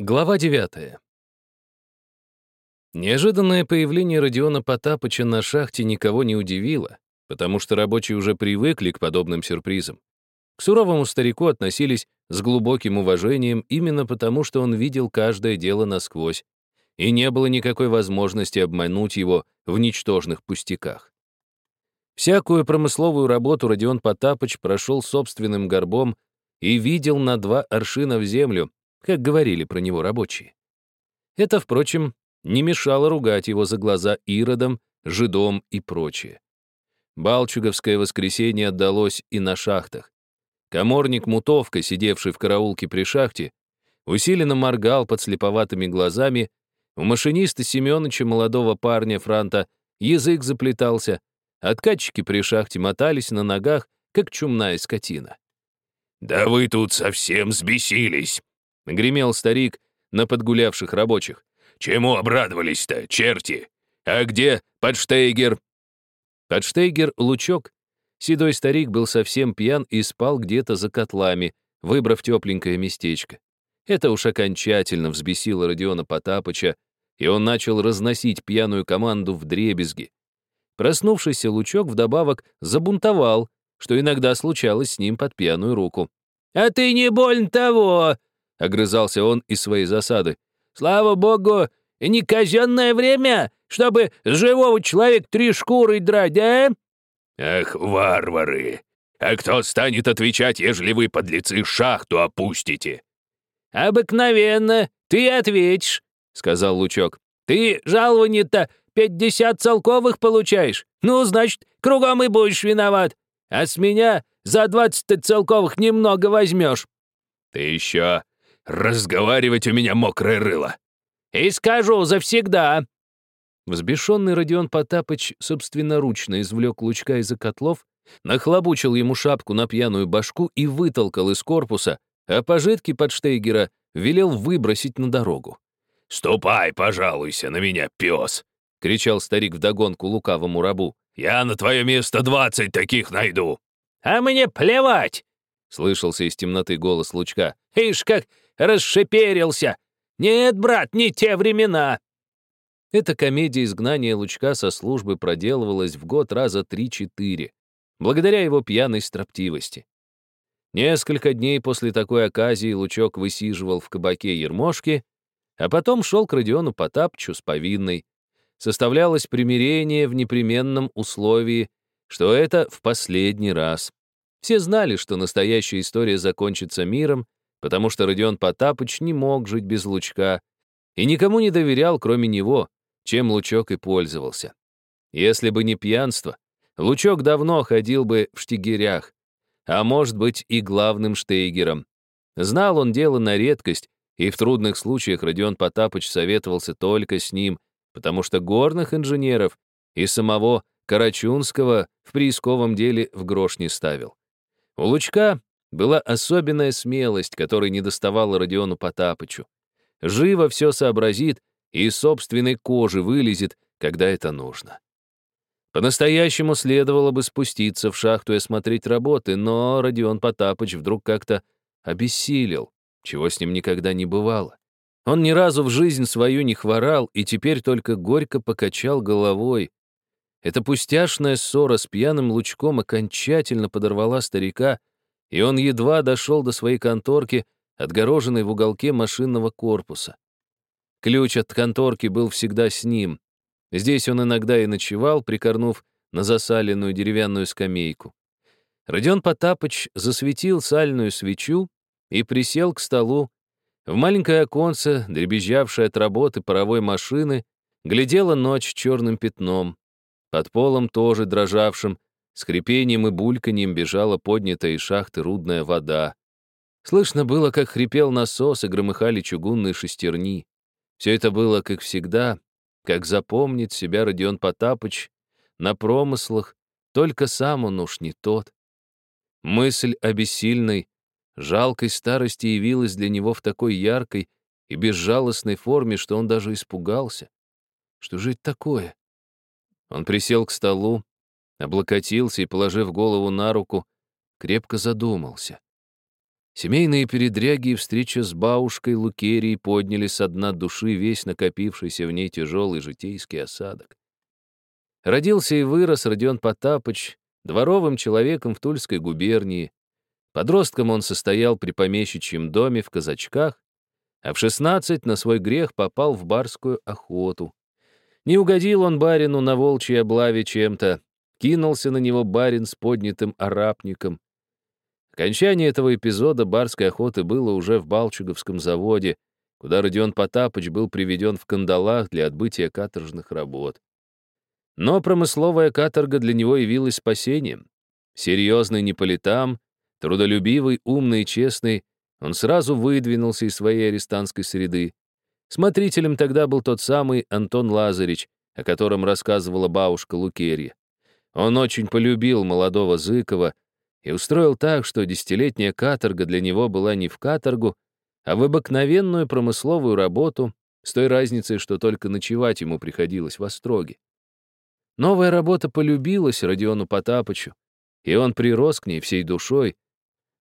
Глава 9. Неожиданное появление Родиона Потапыча на шахте никого не удивило, потому что рабочие уже привыкли к подобным сюрпризам. К суровому старику относились с глубоким уважением именно потому, что он видел каждое дело насквозь, и не было никакой возможности обмануть его в ничтожных пустяках. Всякую промысловую работу Родион Потапыч прошел собственным горбом и видел на два аршина в землю, как говорили про него рабочие. Это, впрочем, не мешало ругать его за глаза иродом, жидом и прочее. Балчуговское воскресенье отдалось и на шахтах. Коморник Мутовка, сидевший в караулке при шахте, усиленно моргал под слеповатыми глазами, у машиниста Семёныча, молодого парня Франта, язык заплетался, откатчики при шахте мотались на ногах, как чумная скотина. «Да вы тут совсем сбесились!» — гремел старик на подгулявших рабочих. «Чему обрадовались-то, черти? А где Подштейгер?» Подштейгер — лучок. Седой старик был совсем пьян и спал где-то за котлами, выбрав тепленькое местечко. Это уж окончательно взбесило Родиона Потапыча, и он начал разносить пьяную команду в дребезги. Проснувшийся лучок вдобавок забунтовал, что иногда случалось с ним под пьяную руку. «А ты не больно того!» — огрызался он из своей засады. «Слава богу, не казенное время, чтобы с живого человека три шкуры драть, да?» «Ах, варвары! А кто станет отвечать, ежели вы, подлецы, шахту опустите?» «Обыкновенно, ты ответишь», — сказал Лучок. «Ты жалование-то пятьдесят целковых получаешь. Ну, значит, кругом и будешь виноват. А с меня за двадцать целковых немного возьмешь». «Ты еще разговаривать у меня мокрое рыло». «И скажу завсегда». Взбешенный Родион Потапыч собственноручно извлек лучка из-за котлов, нахлобучил ему шапку на пьяную башку и вытолкал из корпуса, а пожитки под Штейгера велел выбросить на дорогу. «Ступай, пожалуйся на меня, пес!» — кричал старик вдогонку лукавому рабу. «Я на твое место двадцать таких найду!» «А мне плевать!» — слышался из темноты голос Лучка. «Ишь, как расшиперился! Нет, брат, не те времена!» Эта комедия изгнания Лучка со службы проделывалась в год раза три-четыре, благодаря его пьяной строптивости. Несколько дней после такой оказии Лучок высиживал в кабаке Ермошки, а потом шел к Родиону Потапчу с повинной. Составлялось примирение в непременном условии, что это в последний раз. Все знали, что настоящая история закончится миром, потому что Родион Потапыч не мог жить без Лучка и никому не доверял, кроме него, чем Лучок и пользовался. Если бы не пьянство, Лучок давно ходил бы в штигерях, а может быть и главным штейгером. Знал он дело на редкость, и в трудных случаях Родион Потапыч советовался только с ним, потому что горных инженеров и самого Карачунского в приисковом деле в грош не ставил. У Лучка была особенная смелость, которой не доставала Родиону Потапычу. Живо все сообразит и из собственной кожи вылезет, когда это нужно. По-настоящему следовало бы спуститься в шахту и осмотреть работы, но Родион Потапыч вдруг как-то обессилел, чего с ним никогда не бывало. Он ни разу в жизнь свою не хворал и теперь только горько покачал головой. Эта пустяшная ссора с пьяным лучком окончательно подорвала старика, и он едва дошел до своей конторки, отгороженной в уголке машинного корпуса. Ключ от конторки был всегда с ним. Здесь он иногда и ночевал, прикорнув на засаленную деревянную скамейку. Родион Потапыч засветил сальную свечу и присел к столу. В маленькое оконце, дребезжавшее от работы паровой машины, глядела ночь черным пятном. Под полом тоже дрожавшим, с и бульканьем бежала поднятая из шахты рудная вода. Слышно было, как хрипел насос и громыхали чугунные шестерни. Все это было, как всегда, как запомнит себя Родион Потапыч на промыслах, только сам он уж не тот. Мысль о бессильной, жалкой старости явилась для него в такой яркой и безжалостной форме, что он даже испугался. Что же это такое? Он присел к столу, облокотился и, положив голову на руку, крепко задумался. Семейные передряги и встреча с бабушкой Лукерией подняли со дна души весь накопившийся в ней тяжелый житейский осадок. Родился и вырос Родион Потапыч дворовым человеком в Тульской губернии. Подростком он состоял при помещичьем доме в Казачках, а в 16 на свой грех попал в барскую охоту. Не угодил он барину на волчьей облаве чем-то, кинулся на него барин с поднятым арапником. Окончание этого эпизода барской охоты было уже в Балчуговском заводе, куда Родион Потапыч был приведен в кандалах для отбытия каторжных работ. Но промысловая каторга для него явилась спасением. Серьезный не по летам, трудолюбивый, умный и честный, он сразу выдвинулся из своей арестантской среды. Смотрителем тогда был тот самый Антон Лазарич, о котором рассказывала бабушка Лукерья. Он очень полюбил молодого Зыкова, и устроил так, что десятилетняя каторга для него была не в каторгу, а в обыкновенную промысловую работу, с той разницей, что только ночевать ему приходилось в Остроге. Новая работа полюбилась Родиону Потапычу, и он прирос к ней всей душой.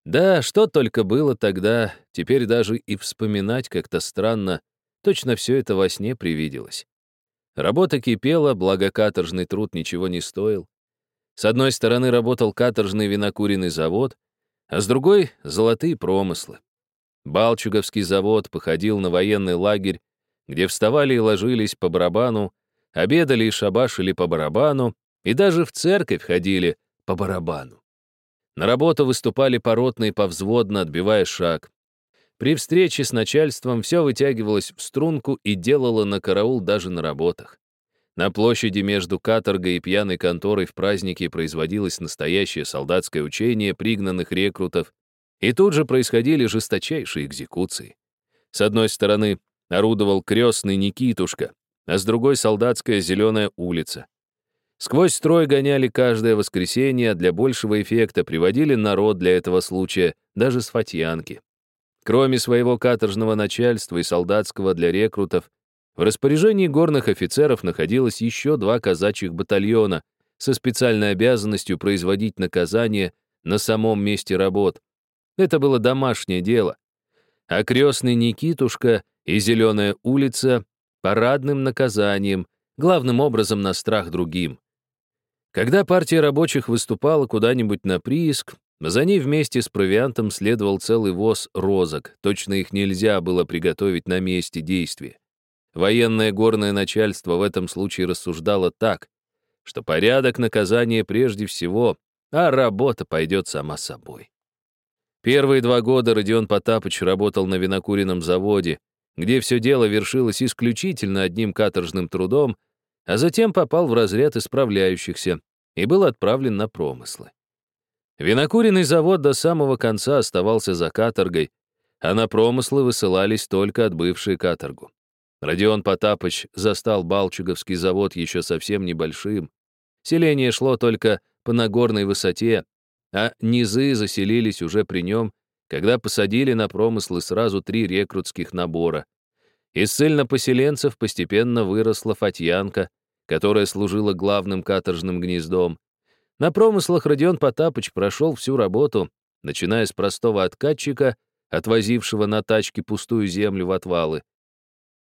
Да, что только было тогда, теперь даже и вспоминать как-то странно, точно все это во сне привиделось. Работа кипела, благо каторжный труд ничего не стоил. С одной стороны работал каторжный винокуренный завод, а с другой — золотые промыслы. Балчуговский завод походил на военный лагерь, где вставали и ложились по барабану, обедали и шабашили по барабану, и даже в церковь ходили по барабану. На работу выступали поротные повзводно, отбивая шаг. При встрече с начальством все вытягивалось в струнку и делало на караул даже на работах. На площади между каторгой и пьяной конторой в празднике производилось настоящее солдатское учение пригнанных рекрутов, и тут же происходили жесточайшие экзекуции. С одной стороны орудовал крестный Никитушка, а с другой — солдатская зеленая улица. Сквозь строй гоняли каждое воскресенье, а для большего эффекта приводили народ для этого случая, даже с фатьянки. Кроме своего каторжного начальства и солдатского для рекрутов, в распоряжении горных офицеров находилось еще два казачьих батальона со специальной обязанностью производить наказание на самом месте работ. Это было домашнее дело. А крестный Никитушка и Зеленая улица — парадным наказанием, главным образом на страх другим. Когда партия рабочих выступала куда-нибудь на прииск, за ней вместе с провиантом следовал целый воз розок, точно их нельзя было приготовить на месте действия. Военное горное начальство в этом случае рассуждало так, что порядок наказания прежде всего, а работа пойдет сама собой. Первые два года Родион Потапыч работал на винокуренном заводе, где все дело вершилось исключительно одним каторжным трудом, а затем попал в разряд исправляющихся и был отправлен на промыслы. Винокуренный завод до самого конца оставался за каторгой, а на промыслы высылались только отбывшие каторгу. Родион Потапыч застал Балчуговский завод еще совсем небольшим. Селение шло только по Нагорной высоте, а низы заселились уже при нем, когда посадили на промыслы сразу три рекрутских набора. Из ссыльно-поселенцев постепенно выросла Фатьянка, которая служила главным каторжным гнездом. На промыслах Родион Потапыч прошел всю работу, начиная с простого откатчика, отвозившего на тачке пустую землю в отвалы,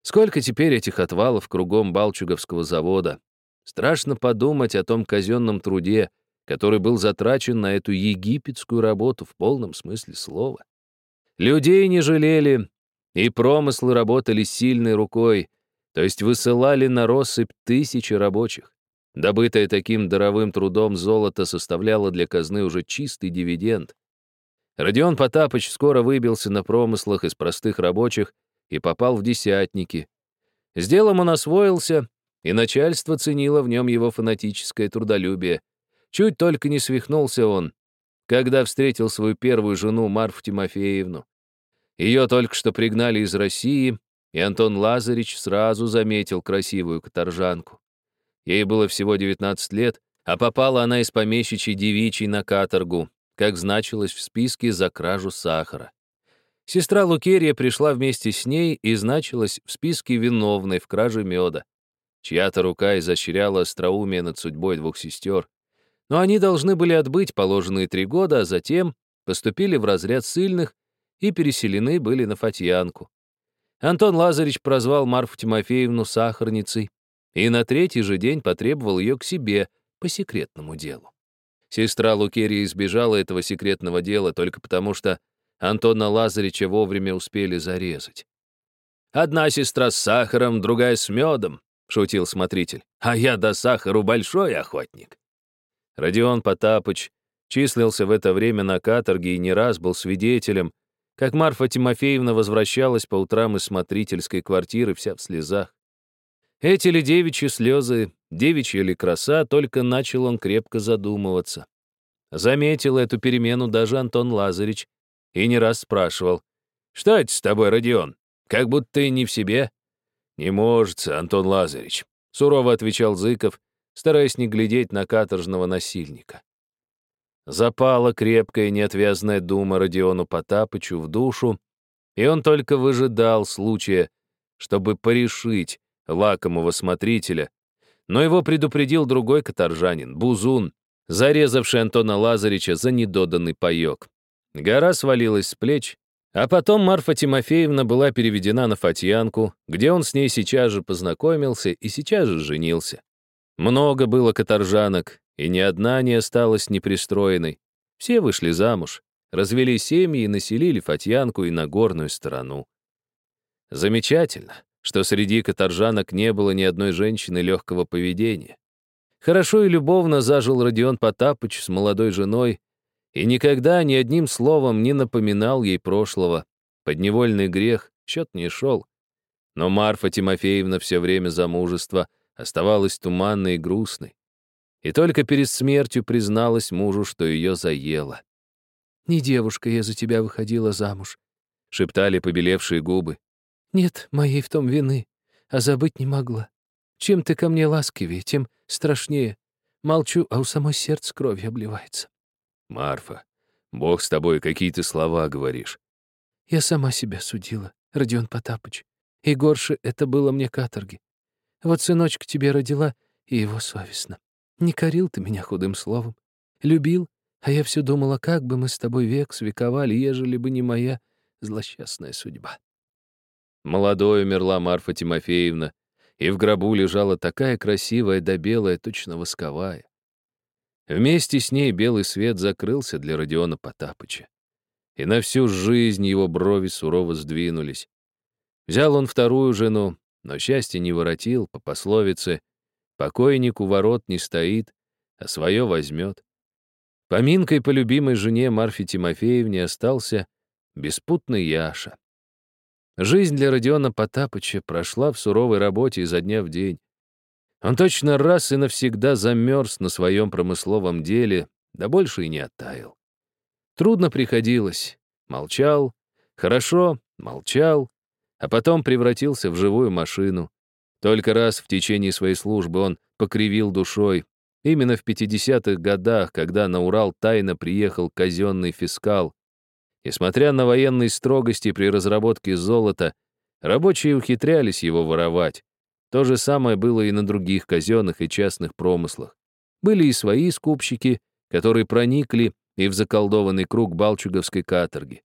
Сколько теперь этих отвалов кругом Балчуговского завода? Страшно подумать о том казенном труде, который был затрачен на эту египетскую работу в полном смысле слова. Людей не жалели, и промыслы работали сильной рукой, то есть высылали на россыпь тысячи рабочих. Добытое таким даровым трудом золото составляло для казны уже чистый дивиденд. Родион Потапыч скоро выбился на промыслах из простых рабочих и попал в десятники. С делом он освоился, и начальство ценило в нем его фанатическое трудолюбие. Чуть только не свихнулся он, когда встретил свою первую жену Марфу Тимофеевну. Ее только что пригнали из России, и Антон Лазарич сразу заметил красивую каторжанку. Ей было всего 19 лет, а попала она из помещичьей девичьей на каторгу, как значилось в списке за кражу сахара. Сестра Лукерия пришла вместе с ней и значилась в списке виновной в краже меда. Чья-то рука изощряла остроумие над судьбой двух сестер. Но они должны были отбыть положенные три года, а затем поступили в разряд сильных и переселены были на Фатьянку. Антон Лазаревич прозвал Марфу Тимофеевну сахарницей и на третий же день потребовал ее к себе по секретному делу. Сестра Лукерия избежала этого секретного дела только потому, что Антона Лазаревича вовремя успели зарезать. «Одна сестра с сахаром, другая с медом», — шутил смотритель. «А я до сахару большой охотник». Родион Потапыч числился в это время на каторге и не раз был свидетелем, как Марфа Тимофеевна возвращалась по утрам из смотрительской квартиры вся в слезах. Эти ли девичьи слезы, девичья ли краса, только начал он крепко задумываться. Заметил эту перемену даже Антон Лазаревич и не раз спрашивал, «Что это с тобой, Родион? Как будто ты не в себе?» «Не может, Антон Лазаревич», — сурово отвечал Зыков, стараясь не глядеть на каторжного насильника. Запала крепкая неотвязная дума Родиону Потапычу в душу, и он только выжидал случая, чтобы порешить лакомого смотрителя, но его предупредил другой каторжанин, Бузун, зарезавший Антона Лазарича за недоданный паёк. Гора свалилась с плеч, а потом Марфа Тимофеевна была переведена на Фатьянку, где он с ней сейчас же познакомился и сейчас же женился. Много было каторжанок, и ни одна не осталась непристроенной. Все вышли замуж, развели семьи и населили Фатьянку и Нагорную сторону. Замечательно, что среди каторжанок не было ни одной женщины легкого поведения. Хорошо и любовно зажил Родион Потапыч с молодой женой и никогда ни одним словом не напоминал ей прошлого. Подневольный грех, счет не шел. Но Марфа Тимофеевна все время замужества оставалась туманной и грустной и только перед смертью призналась мужу, что ее заело. «Не девушка я за тебя выходила замуж», — шептали побелевшие губы. «Нет моей в том вины, а забыть не могла. Чем ты ко мне ласкивее, тем страшнее. Молчу, а у самой сердце кровью обливается». «Марфа, Бог с тобой, какие ты слова говоришь». «Я сама себя судила, Родион Потапыч. И горше это было мне каторги. Вот сыночка тебе родила, и его совестно. Не корил ты меня худым словом. Любил, а я все думала, как бы мы с тобой век свековали, ежели бы не моя злосчастная судьба. Молодой умерла Марфа Тимофеевна, и в гробу лежала такая красивая да белая, точно восковая. Вместе с ней белый свет закрылся для Родиона Потапыча. И на всю жизнь его брови сурово сдвинулись. Взял он вторую жену, но счастье не воротил, по пословице Покойник у ворот не стоит, а свое возьмет. Поминкой по любимой жене Марфе Тимофеевне остался беспутный Яша. Жизнь для Родиона Потапыча прошла в суровой работе изо дня в день. Он точно раз и навсегда замерз на своем промысловом деле, да больше и не оттаял. Трудно приходилось. Молчал, хорошо, молчал, а потом превратился в живую машину. Только раз в течение своей службы он покривил душой. Именно в 50-х годах, когда на Урал тайно приехал казенный фискал. Несмотря на военные строгости при разработке золота, рабочие ухитрялись его воровать. То же самое было и на других казенных и частных промыслах. Были и свои скупщики, которые проникли и в заколдованный круг балчуговской каторги.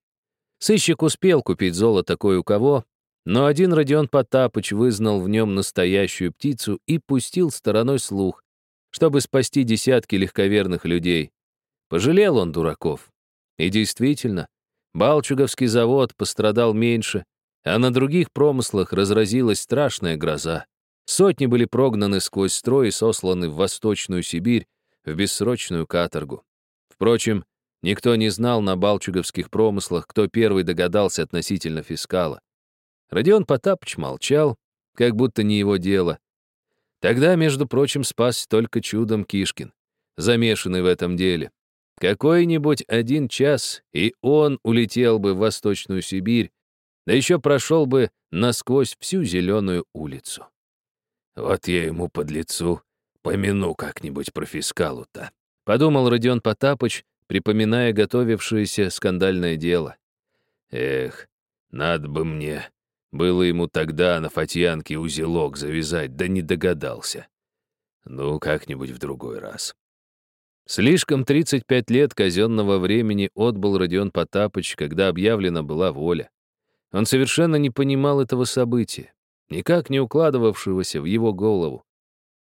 Сыщик успел купить золото кое у кого, но один Родион Потапыч вызнал в нем настоящую птицу и пустил стороной слух, чтобы спасти десятки легковерных людей. Пожалел он дураков. И действительно, Балчуговский завод пострадал меньше, а на других промыслах разразилась страшная гроза. Сотни были прогнаны сквозь строй и сосланы в Восточную Сибирь, в бессрочную каторгу. Впрочем, никто не знал на балчуговских промыслах, кто первый догадался относительно фискала. Родион Потапыч молчал, как будто не его дело. Тогда, между прочим, спас только чудом Кишкин, замешанный в этом деле. Какой-нибудь один час, и он улетел бы в Восточную Сибирь, да еще прошел бы насквозь всю зеленую улицу. Вот я ему под лицу помяну как-нибудь про фискалу-то, подумал Родион Потапыч, припоминая готовившееся скандальное дело. Эх, надо бы мне было ему тогда на Фатьянке узелок завязать, да не догадался. Ну, как-нибудь в другой раз. Слишком 35 лет казенного времени отбыл Родион Потапыч, когда объявлена была воля. Он совершенно не понимал этого события, никак не укладывавшегося в его голову.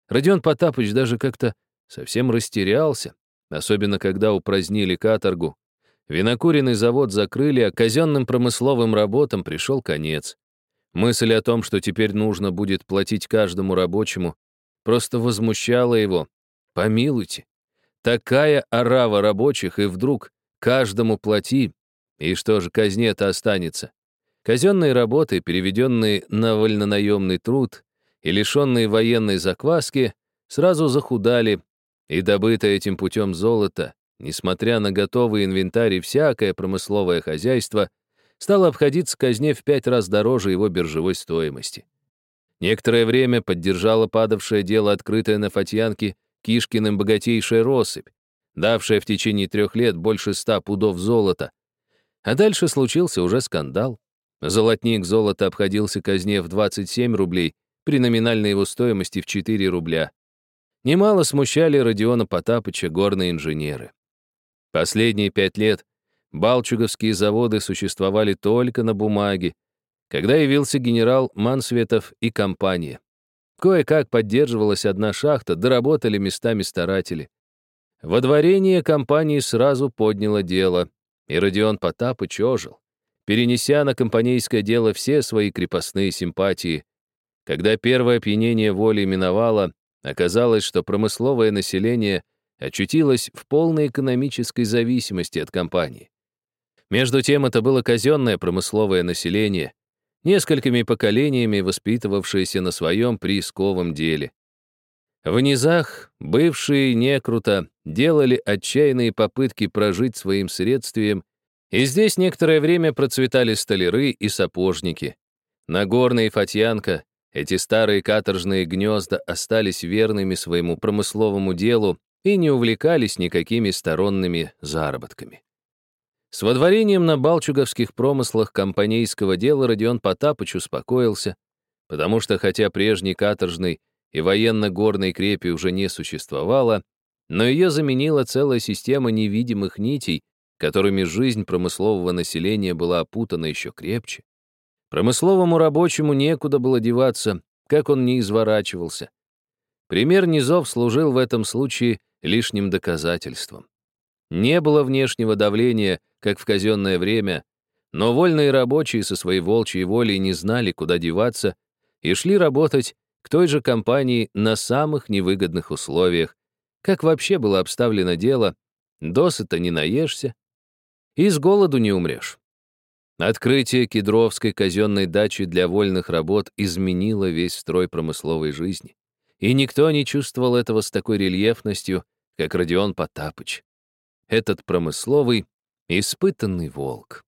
Родион Потапыч даже как-то совсем растерялся, особенно когда упразднили каторгу. Винокуренный завод закрыли, а казенным промысловым работам пришел конец. Мысль о том, что теперь нужно будет платить каждому рабочему, просто возмущала его. Помилуйте, такая орава рабочих, и вдруг каждому плати, и что же казне-то останется? Казенные работы, переведенные на вольнонаемный труд и лишенные военной закваски, сразу захудали, и добытое этим путем золото, несмотря на готовый инвентарь и всякое промысловое хозяйство, стало обходиться казне в пять раз дороже его биржевой стоимости. Некоторое время поддержало падавшее дело, открытое на Фатьянке Кишкиным богатейшая россыпь, давшая в течение трех лет больше ста пудов золота. А дальше случился уже скандал. Золотник золота обходился казне в 27 рублей при номинальной его стоимости в 4 рубля. Немало смущали Родиона Потапыча горные инженеры. Последние пять лет балчуговские заводы существовали только на бумаге, когда явился генерал Мансветов и компания. Кое-как поддерживалась одна шахта, доработали местами старатели. Водворение компании сразу подняло дело, и Родион Потапыч ожил перенеся на компанейское дело все свои крепостные симпатии. Когда первое опьянение воли миновало, оказалось, что промысловое население очутилось в полной экономической зависимости от компании. Между тем, это было казенное промысловое население, несколькими поколениями воспитывавшееся на своем приисковом деле. В низах бывшие некруто делали отчаянные попытки прожить своим средствием и здесь некоторое время процветали столяры и сапожники. Нагорная и Фатьянка, эти старые каторжные гнезда остались верными своему промысловому делу и не увлекались никакими сторонними заработками. С водворением на балчуговских промыслах компанейского дела Родион Потапыч успокоился, потому что хотя прежней каторжной и военно-горной крепи уже не существовало, но ее заменила целая система невидимых нитей, которыми жизнь промыслового населения была опутана еще крепче. Промысловому рабочему некуда было деваться, как он не изворачивался. Пример низов служил в этом случае лишним доказательством. Не было внешнего давления, как в казенное время, но вольные рабочие со своей волчьей волей не знали, куда деваться, и шли работать к той же компании на самых невыгодных условиях, как вообще было обставлено дело, досыта не наешься, и с голоду не умрешь. Открытие кедровской казенной дачи для вольных работ изменило весь строй промысловой жизни. И никто не чувствовал этого с такой рельефностью, как Родион Потапыч. Этот промысловый, испытанный волк.